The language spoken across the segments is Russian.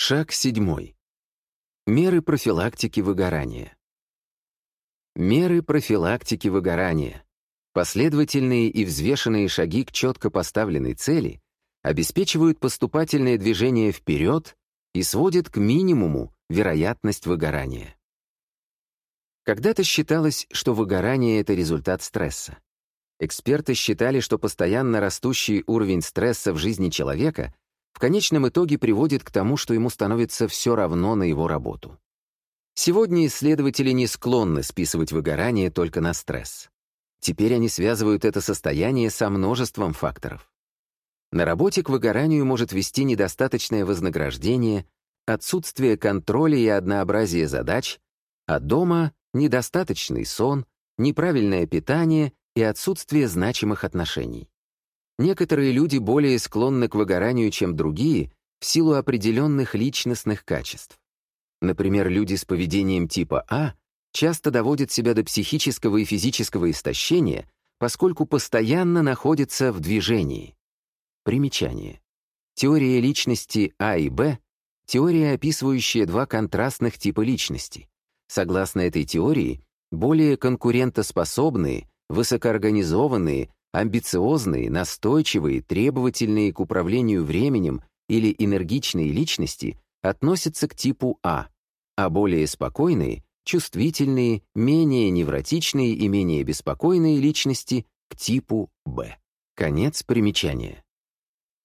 Шаг седьмой. Меры профилактики выгорания. Меры профилактики выгорания. Последовательные и взвешенные шаги к четко поставленной цели обеспечивают поступательное движение вперед и сводят к минимуму вероятность выгорания. Когда-то считалось, что выгорание — это результат стресса. Эксперты считали, что постоянно растущий уровень стресса в жизни человека в конечном итоге приводит к тому, что ему становится все равно на его работу. Сегодня исследователи не склонны списывать выгорание только на стресс. Теперь они связывают это состояние со множеством факторов. На работе к выгоранию может вести недостаточное вознаграждение, отсутствие контроля и однообразие задач, а дома — недостаточный сон, неправильное питание и отсутствие значимых отношений. Некоторые люди более склонны к выгоранию, чем другие, в силу определенных личностных качеств. Например, люди с поведением типа А часто доводят себя до психического и физического истощения, поскольку постоянно находятся в движении. Примечание. Теория личности А и Б — теория, описывающая два контрастных типа личности. Согласно этой теории, более конкурентоспособные, высокоорганизованные, Амбициозные, настойчивые, требовательные к управлению временем или энергичные личности относятся к типу А, а более спокойные, чувствительные, менее невротичные и менее беспокойные личности к типу Б. Конец примечания.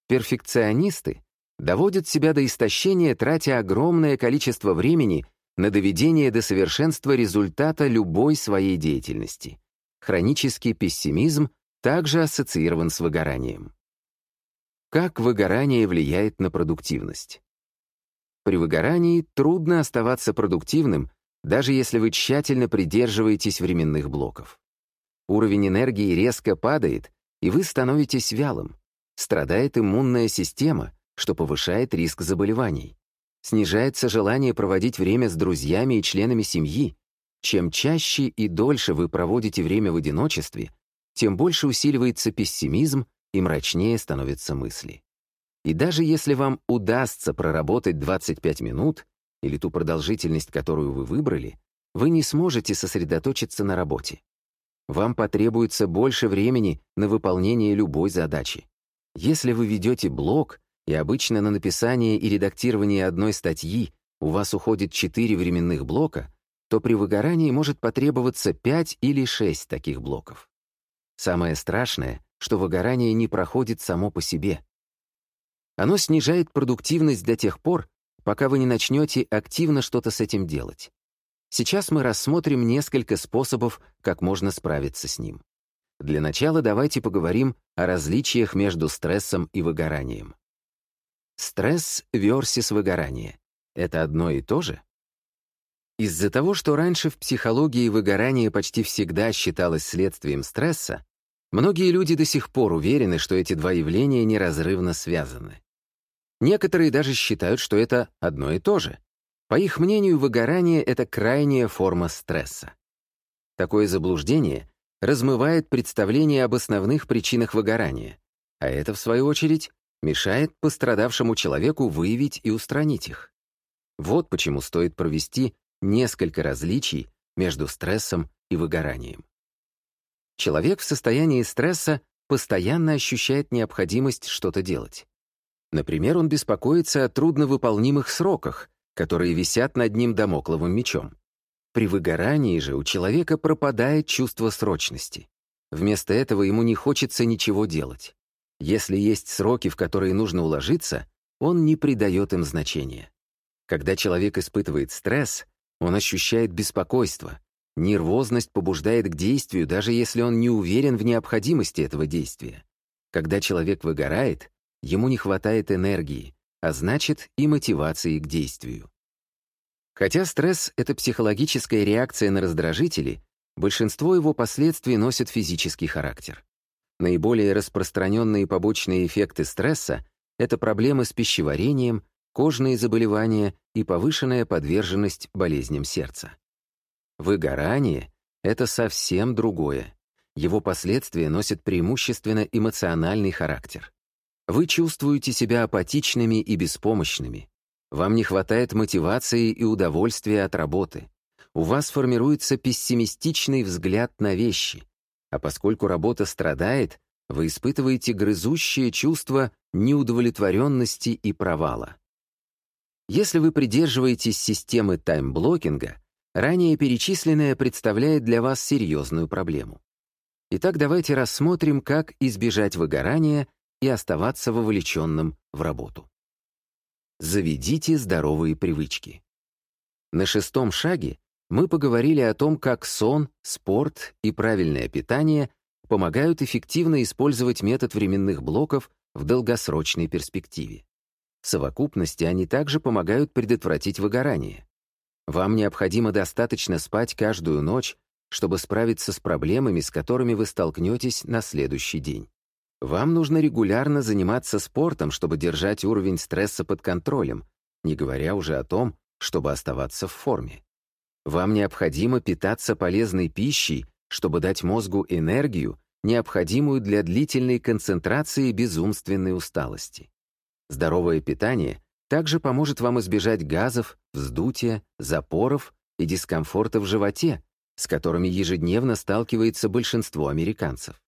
Перфекционисты доводят себя до истощения, тратя огромное количество времени на доведение до совершенства результата любой своей деятельности. Хронический пессимизм также ассоциирован с выгоранием. Как выгорание влияет на продуктивность? При выгорании трудно оставаться продуктивным, даже если вы тщательно придерживаетесь временных блоков. Уровень энергии резко падает, и вы становитесь вялым. Страдает иммунная система, что повышает риск заболеваний. Снижается желание проводить время с друзьями и членами семьи. Чем чаще и дольше вы проводите время в одиночестве, тем больше усиливается пессимизм и мрачнее становятся мысли. И даже если вам удастся проработать 25 минут или ту продолжительность, которую вы выбрали, вы не сможете сосредоточиться на работе. Вам потребуется больше времени на выполнение любой задачи. Если вы ведете блог, и обычно на написание и редактирование одной статьи у вас уходит 4 временных блока, то при выгорании может потребоваться 5 или 6 таких блоков. Самое страшное, что выгорание не проходит само по себе. Оно снижает продуктивность до тех пор, пока вы не начнете активно что-то с этим делать. Сейчас мы рассмотрим несколько способов, как можно справиться с ним. Для начала давайте поговорим о различиях между стрессом и выгоранием. Стресс versus выгорание — это одно и то же? Из-за того, что раньше в психологии выгорание почти всегда считалось следствием стресса, Многие люди до сих пор уверены, что эти два явления неразрывно связаны. Некоторые даже считают, что это одно и то же. По их мнению, выгорание — это крайняя форма стресса. Такое заблуждение размывает представление об основных причинах выгорания, а это, в свою очередь, мешает пострадавшему человеку выявить и устранить их. Вот почему стоит провести несколько различий между стрессом и выгоранием. Человек в состоянии стресса постоянно ощущает необходимость что-то делать. Например, он беспокоится о трудновыполнимых сроках, которые висят над ним домокловым мечом. При выгорании же у человека пропадает чувство срочности. Вместо этого ему не хочется ничего делать. Если есть сроки, в которые нужно уложиться, он не придает им значения. Когда человек испытывает стресс, он ощущает беспокойство, Нервозность побуждает к действию, даже если он не уверен в необходимости этого действия. Когда человек выгорает, ему не хватает энергии, а значит и мотивации к действию. Хотя стресс — это психологическая реакция на раздражители, большинство его последствий носят физический характер. Наиболее распространенные побочные эффекты стресса — это проблемы с пищеварением, кожные заболевания и повышенная подверженность болезням сердца. Выгорание — это совсем другое. Его последствия носят преимущественно эмоциональный характер. Вы чувствуете себя апатичными и беспомощными. Вам не хватает мотивации и удовольствия от работы. У вас формируется пессимистичный взгляд на вещи. А поскольку работа страдает, вы испытываете грызущее чувство неудовлетворенности и провала. Если вы придерживаетесь системы таймблокинга, ранее перечисленное представляет для вас серьезную проблему. Итак, давайте рассмотрим, как избежать выгорания и оставаться вовлеченным в работу. Заведите здоровые привычки. На шестом шаге мы поговорили о том, как сон, спорт и правильное питание помогают эффективно использовать метод временных блоков в долгосрочной перспективе. В совокупности они также помогают предотвратить выгорание. Вам необходимо достаточно спать каждую ночь, чтобы справиться с проблемами, с которыми вы столкнетесь на следующий день. Вам нужно регулярно заниматься спортом, чтобы держать уровень стресса под контролем, не говоря уже о том, чтобы оставаться в форме. Вам необходимо питаться полезной пищей, чтобы дать мозгу энергию, необходимую для длительной концентрации без умственной усталости. Здоровое питание также поможет вам избежать газов, вздутия, запоров и дискомфорта в животе, с которыми ежедневно сталкивается большинство американцев.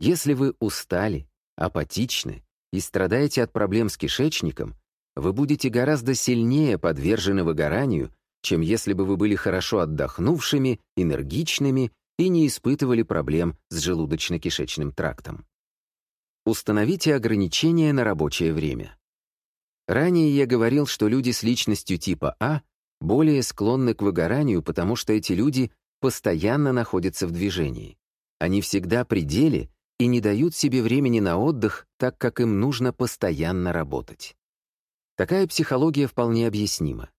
Если вы устали, апатичны и страдаете от проблем с кишечником, вы будете гораздо сильнее подвержены выгоранию, чем если бы вы были хорошо отдохнувшими, энергичными и не испытывали проблем с желудочно-кишечным трактом. Установите ограничения на рабочее время. Ранее я говорил, что люди с личностью типа А более склонны к выгоранию, потому что эти люди постоянно находятся в движении. Они всегда при деле и не дают себе времени на отдых, так как им нужно постоянно работать. Такая психология вполне объяснима.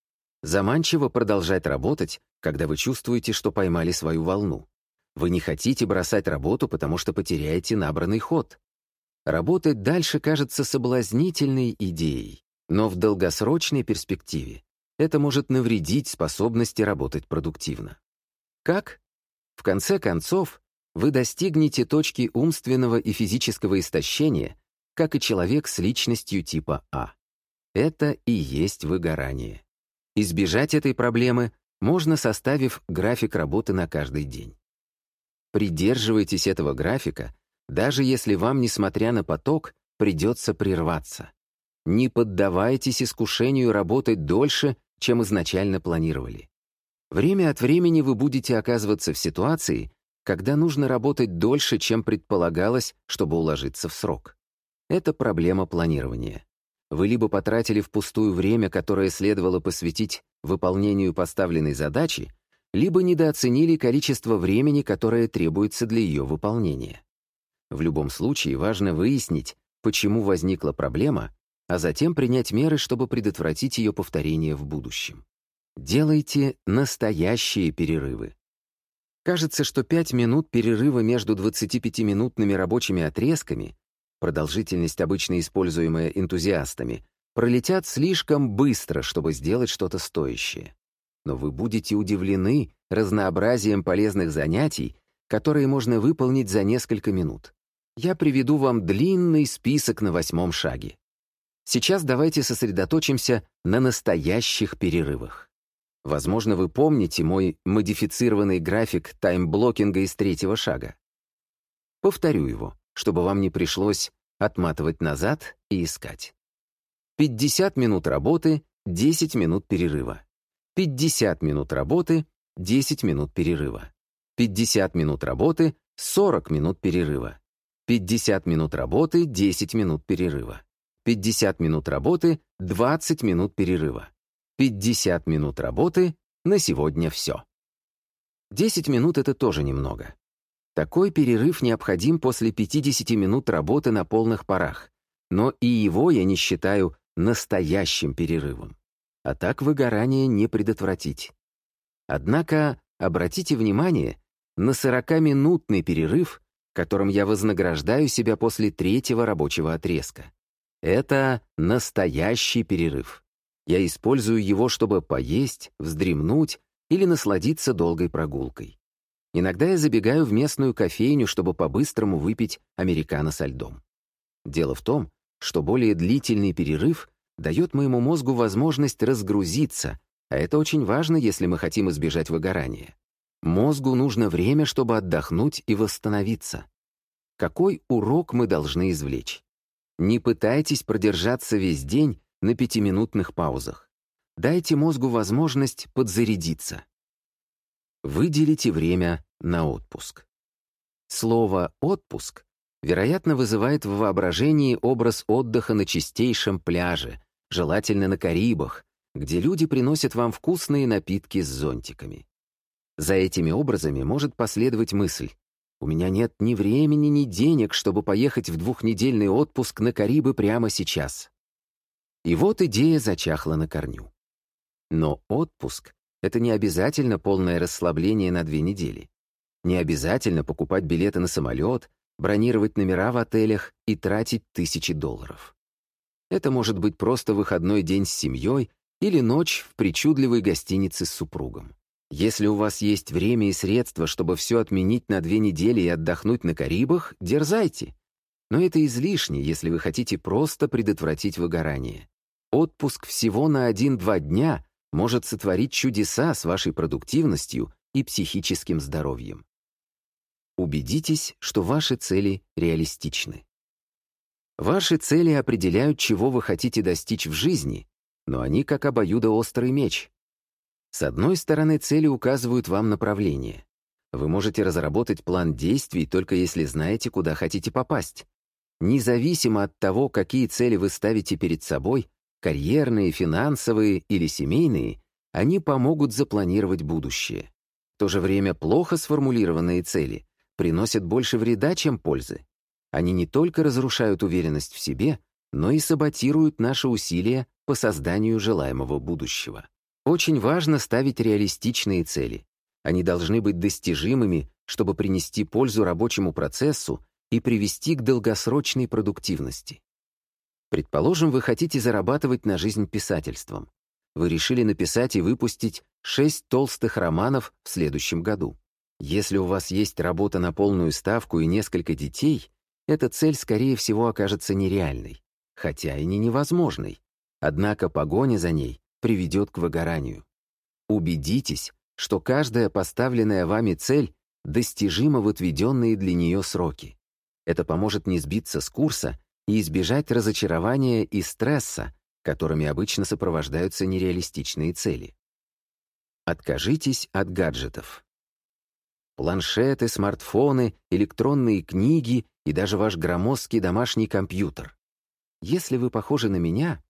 Заманчиво продолжать работать, когда вы чувствуете, что поймали свою волну. Вы не хотите бросать работу, потому что потеряете набранный ход. Работать дальше кажется соблазнительной идеей, но в долгосрочной перспективе это может навредить способности работать продуктивно. Как? В конце концов, вы достигнете точки умственного и физического истощения, как и человек с личностью типа А. Это и есть выгорание. Избежать этой проблемы можно, составив график работы на каждый день. Придерживайтесь этого графика, даже если вам, несмотря на поток, придется прерваться. Не поддавайтесь искушению работать дольше, чем изначально планировали. Время от времени вы будете оказываться в ситуации, когда нужно работать дольше, чем предполагалось, чтобы уложиться в срок. Это проблема планирования. Вы либо потратили впустую время, которое следовало посвятить выполнению поставленной задачи, либо недооценили количество времени, которое требуется для ее выполнения. В любом случае важно выяснить, почему возникла проблема, а затем принять меры, чтобы предотвратить ее повторение в будущем. Делайте настоящие перерывы. Кажется, что 5 минут перерыва между 25-минутными рабочими отрезками продолжительность, обычно используемая энтузиастами, пролетят слишком быстро, чтобы сделать что-то стоящее. Но вы будете удивлены разнообразием полезных занятий, которые можно выполнить за несколько минут. Я приведу вам длинный список на восьмом шаге. Сейчас давайте сосредоточимся на настоящих перерывах. Возможно, вы помните мой модифицированный график таймблокинга из третьего шага. Повторю его чтобы вам не пришлось отматывать назад и искать. 50 минут работы, 10 минут перерыва. 50 минут работы, 10 минут перерыва. 50 минут работы, 40 минут перерыва. 50 минут работы, 10 минут перерыва. 50 минут работы, 20 минут перерыва. 50 минут работы, на сегодня все. 10 минут — это тоже немного. Такой перерыв необходим после 50 минут работы на полных парах, но и его я не считаю настоящим перерывом. А так выгорание не предотвратить. Однако обратите внимание на 40-минутный перерыв, которым я вознаграждаю себя после третьего рабочего отрезка. Это настоящий перерыв. Я использую его, чтобы поесть, вздремнуть или насладиться долгой прогулкой. Иногда я забегаю в местную кофейню, чтобы по-быстрому выпить американо со льдом. Дело в том, что более длительный перерыв дает моему мозгу возможность разгрузиться, а это очень важно, если мы хотим избежать выгорания. Мозгу нужно время, чтобы отдохнуть и восстановиться. Какой урок мы должны извлечь? Не пытайтесь продержаться весь день на пятиминутных паузах. Дайте мозгу возможность подзарядиться. Выделите время на отпуск. Слово «отпуск» вероятно вызывает в воображении образ отдыха на чистейшем пляже, желательно на Карибах, где люди приносят вам вкусные напитки с зонтиками. За этими образами может последовать мысль «У меня нет ни времени, ни денег, чтобы поехать в двухнедельный отпуск на Карибы прямо сейчас». И вот идея зачахла на корню. Но отпуск — это не обязательно полное расслабление на две недели. Не обязательно покупать билеты на самолет, бронировать номера в отелях и тратить тысячи долларов. Это может быть просто выходной день с семьей или ночь в причудливой гостинице с супругом. Если у вас есть время и средства, чтобы все отменить на две недели и отдохнуть на Карибах, дерзайте. Но это излишне, если вы хотите просто предотвратить выгорание. Отпуск всего на один-два дня может сотворить чудеса с вашей продуктивностью и психическим здоровьем. Убедитесь, что ваши цели реалистичны. Ваши цели определяют, чего вы хотите достичь в жизни, но они как обоюдоострый меч. С одной стороны, цели указывают вам направление. Вы можете разработать план действий только если знаете, куда хотите попасть. Независимо от того, какие цели вы ставите перед собой, карьерные, финансовые или семейные, они помогут запланировать будущее. В то же время плохо сформулированные цели приносят больше вреда, чем пользы. Они не только разрушают уверенность в себе, но и саботируют наши усилия по созданию желаемого будущего. Очень важно ставить реалистичные цели. Они должны быть достижимыми, чтобы принести пользу рабочему процессу и привести к долгосрочной продуктивности. Предположим, вы хотите зарабатывать на жизнь писательством. Вы решили написать и выпустить шесть толстых романов в следующем году. Если у вас есть работа на полную ставку и несколько детей, эта цель, скорее всего, окажется нереальной, хотя и не невозможной. Однако погоня за ней приведет к выгоранию. Убедитесь, что каждая поставленная вами цель достижима в отведенные для нее сроки. Это поможет не сбиться с курса и избежать разочарования и стресса, которыми обычно сопровождаются нереалистичные цели. Откажитесь от гаджетов. Планшеты, смартфоны, электронные книги и даже ваш громоздкий домашний компьютер. Если вы похожи на меня,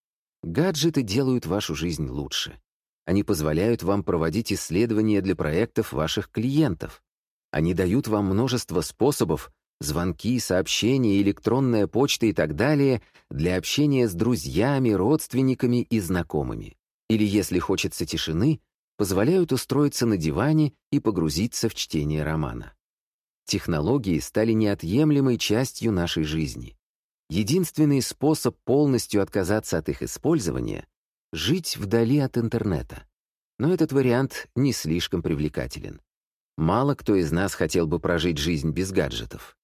гаджеты делают вашу жизнь лучше. Они позволяют вам проводить исследования для проектов ваших клиентов. Они дают вам множество способов звонки, сообщения, электронная почта и так далее для общения с друзьями, родственниками и знакомыми. Или, если хочется тишины, позволяют устроиться на диване и погрузиться в чтение романа. Технологии стали неотъемлемой частью нашей жизни. Единственный способ полностью отказаться от их использования — жить вдали от интернета. Но этот вариант не слишком привлекателен. Мало кто из нас хотел бы прожить жизнь без гаджетов.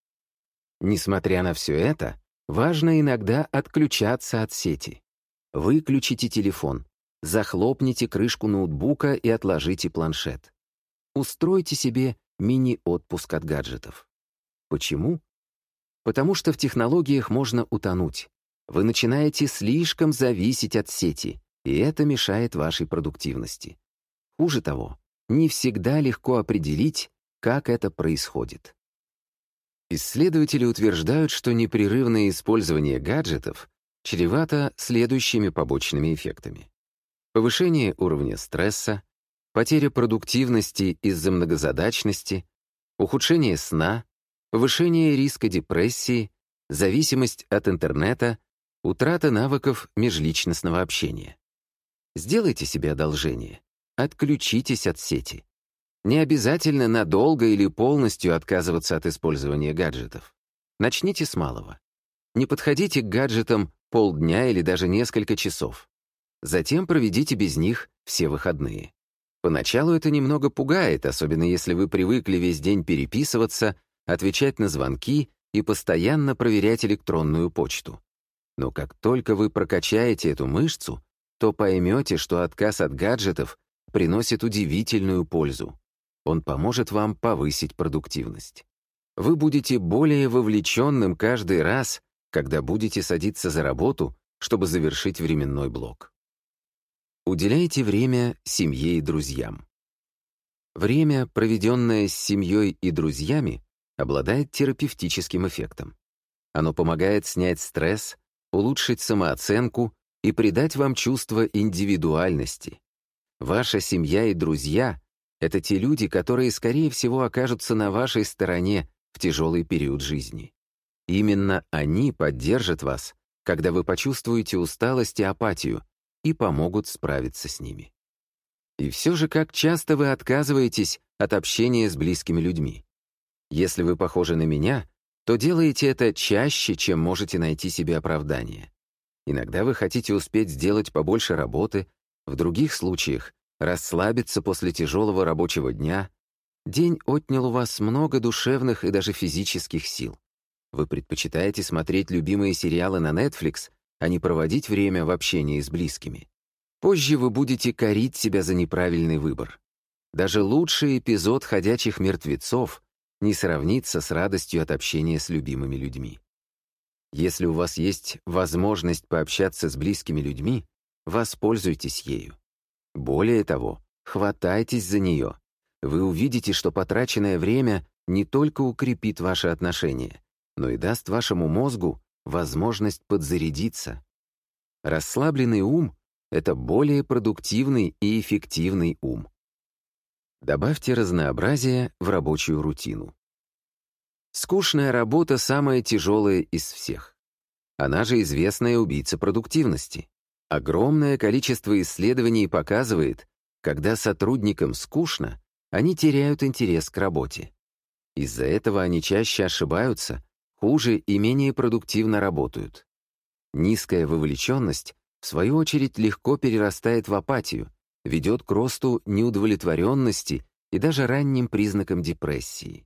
Несмотря на все это, важно иногда отключаться от сети. Выключите телефон, захлопните крышку ноутбука и отложите планшет. Устройте себе мини-отпуск от гаджетов. Почему? Потому что в технологиях можно утонуть. Вы начинаете слишком зависеть от сети, и это мешает вашей продуктивности. Хуже того, не всегда легко определить, как это происходит. Исследователи утверждают, что непрерывное использование гаджетов чревато следующими побочными эффектами повышение уровня стресса, потеря продуктивности из-за многозадачности, ухудшение сна, повышение риска депрессии, зависимость от интернета, утрата навыков межличностного общения. Сделайте себе одолжение. Отключитесь от сети. Не обязательно надолго или полностью отказываться от использования гаджетов. Начните с малого. Не подходите к гаджетам полдня или даже несколько часов. Затем проведите без них все выходные. Поначалу это немного пугает, особенно если вы привыкли весь день переписываться, отвечать на звонки и постоянно проверять электронную почту. Но как только вы прокачаете эту мышцу, то поймете, что отказ от гаджетов приносит удивительную пользу. Он поможет вам повысить продуктивность. Вы будете более вовлеченным каждый раз, когда будете садиться за работу, чтобы завершить временной блок. Уделяйте время семье и друзьям. Время, проведенное с семьей и друзьями, обладает терапевтическим эффектом. Оно помогает снять стресс, улучшить самооценку и придать вам чувство индивидуальности. Ваша семья и друзья — это те люди, которые, скорее всего, окажутся на вашей стороне в тяжелый период жизни. Именно они поддержат вас, когда вы почувствуете усталость и апатию, и помогут справиться с ними. И все же, как часто вы отказываетесь от общения с близкими людьми? Если вы похожи на меня, то делаете это чаще, чем можете найти себе оправдание. Иногда вы хотите успеть сделать побольше работы, в других случаях — расслабиться после тяжелого рабочего дня. День отнял у вас много душевных и даже физических сил. Вы предпочитаете смотреть любимые сериалы на Netflix, а не проводить время в общении с близкими. Позже вы будете корить себя за неправильный выбор. Даже лучший эпизод «Ходячих мертвецов» не сравнится с радостью от общения с любимыми людьми. Если у вас есть возможность пообщаться с близкими людьми, воспользуйтесь ею. Более того, хватайтесь за нее. Вы увидите, что потраченное время не только укрепит ваши отношения, но и даст вашему мозгу возможность подзарядиться. Расслабленный ум это более продуктивный и эффективный ум. Добавьте разнообразие в рабочую рутину. Скучная работа самая тяжелая из всех. Она же известная убийца продуктивности. Огромное количество исследований показывает, когда сотрудникам скучно, они теряют интерес к работе. Из-за этого они чаще ошибаются, хуже и менее продуктивно работают. Низкая вовлеченность в свою очередь, легко перерастает в апатию, ведет к росту неудовлетворенности и даже ранним признакам депрессии.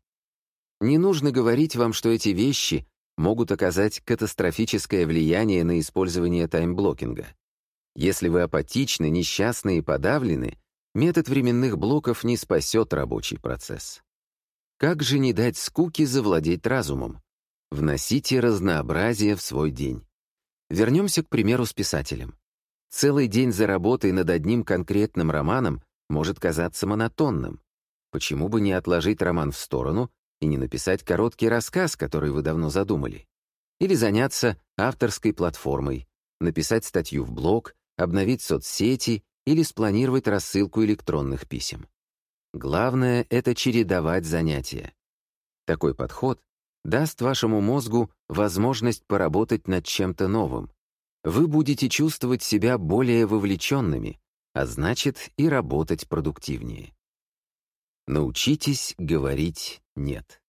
Не нужно говорить вам, что эти вещи могут оказать катастрофическое влияние на использование таймблокинга. Если вы апатичны, несчастны и подавлены, метод временных блоков не спасет рабочий процесс. Как же не дать скуке завладеть разумом? Вносите разнообразие в свой день. Вернемся к примеру с писателем. Целый день за работой над одним конкретным романом может казаться монотонным. Почему бы не отложить роман в сторону и не написать короткий рассказ, который вы давно задумали? Или заняться авторской платформой, написать статью в блог, обновить соцсети или спланировать рассылку электронных писем. Главное — это чередовать занятия. Такой подход даст вашему мозгу возможность поработать над чем-то новым. Вы будете чувствовать себя более вовлеченными, а значит и работать продуктивнее. Научитесь говорить «нет».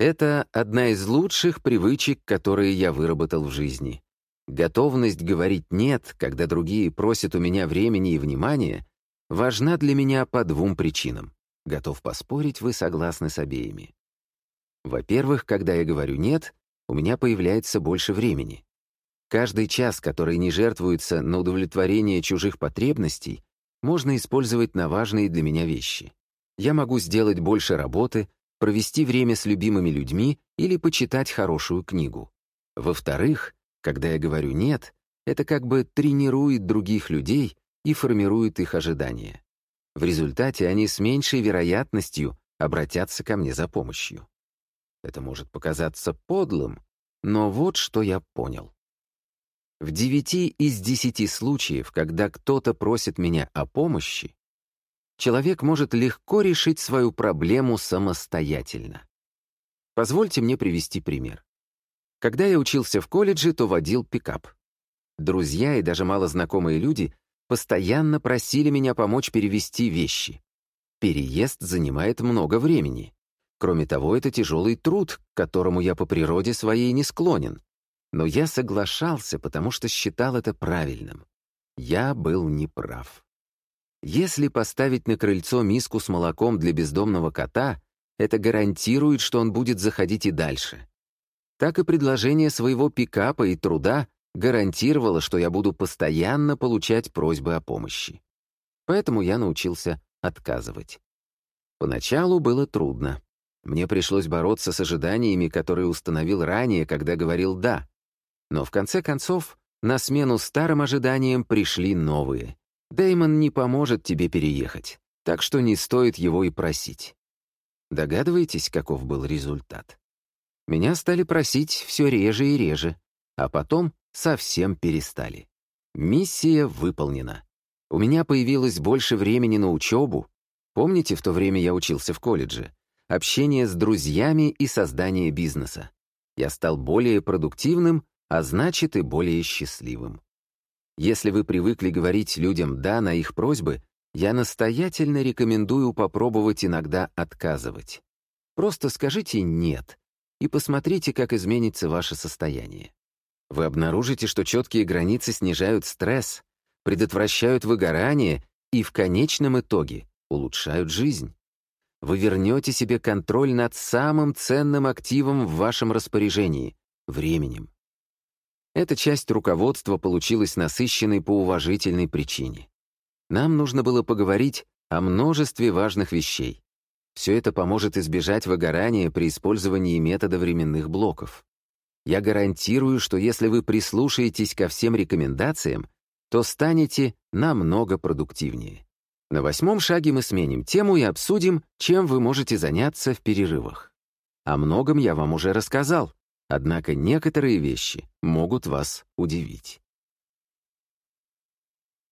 Это одна из лучших привычек, которые я выработал в жизни. Готовность говорить «нет», когда другие просят у меня времени и внимания, важна для меня по двум причинам. Готов поспорить, вы согласны с обеими. Во-первых, когда я говорю «нет», у меня появляется больше времени. Каждый час, который не жертвуется на удовлетворение чужих потребностей, можно использовать на важные для меня вещи. Я могу сделать больше работы, провести время с любимыми людьми или почитать хорошую книгу. Во-вторых, когда я говорю «нет», это как бы тренирует других людей и формирует их ожидания. В результате они с меньшей вероятностью обратятся ко мне за помощью. Это может показаться подлым, но вот что я понял. В девяти из десяти случаев, когда кто-то просит меня о помощи, человек может легко решить свою проблему самостоятельно. Позвольте мне привести пример. Когда я учился в колледже, то водил пикап. Друзья и даже малознакомые люди постоянно просили меня помочь перевести вещи. Переезд занимает много времени. Кроме того, это тяжелый труд, к которому я по природе своей не склонен. Но я соглашался, потому что считал это правильным. Я был неправ. Если поставить на крыльцо миску с молоком для бездомного кота, это гарантирует, что он будет заходить и дальше. Так и предложение своего пикапа и труда гарантировало, что я буду постоянно получать просьбы о помощи. Поэтому я научился отказывать. Поначалу было трудно. Мне пришлось бороться с ожиданиями, которые установил ранее, когда говорил «да». Но в конце концов, на смену старым ожиданиям пришли новые. Дэймон не поможет тебе переехать, так что не стоит его и просить. Догадываетесь, каков был результат? Меня стали просить все реже и реже, а потом совсем перестали. Миссия выполнена. У меня появилось больше времени на учебу. Помните, в то время я учился в колледже? Общение с друзьями и создание бизнеса. Я стал более продуктивным, а значит и более счастливым. Если вы привыкли говорить людям «да» на их просьбы, я настоятельно рекомендую попробовать иногда отказывать. Просто скажите «нет» и посмотрите, как изменится ваше состояние. Вы обнаружите, что четкие границы снижают стресс, предотвращают выгорание и в конечном итоге улучшают жизнь. Вы вернете себе контроль над самым ценным активом в вашем распоряжении — временем. Эта часть руководства получилась насыщенной по уважительной причине. Нам нужно было поговорить о множестве важных вещей. Все это поможет избежать выгорания при использовании метода временных блоков. Я гарантирую, что если вы прислушаетесь ко всем рекомендациям, то станете намного продуктивнее. На восьмом шаге мы сменим тему и обсудим, чем вы можете заняться в перерывах. О многом я вам уже рассказал, однако некоторые вещи могут вас удивить.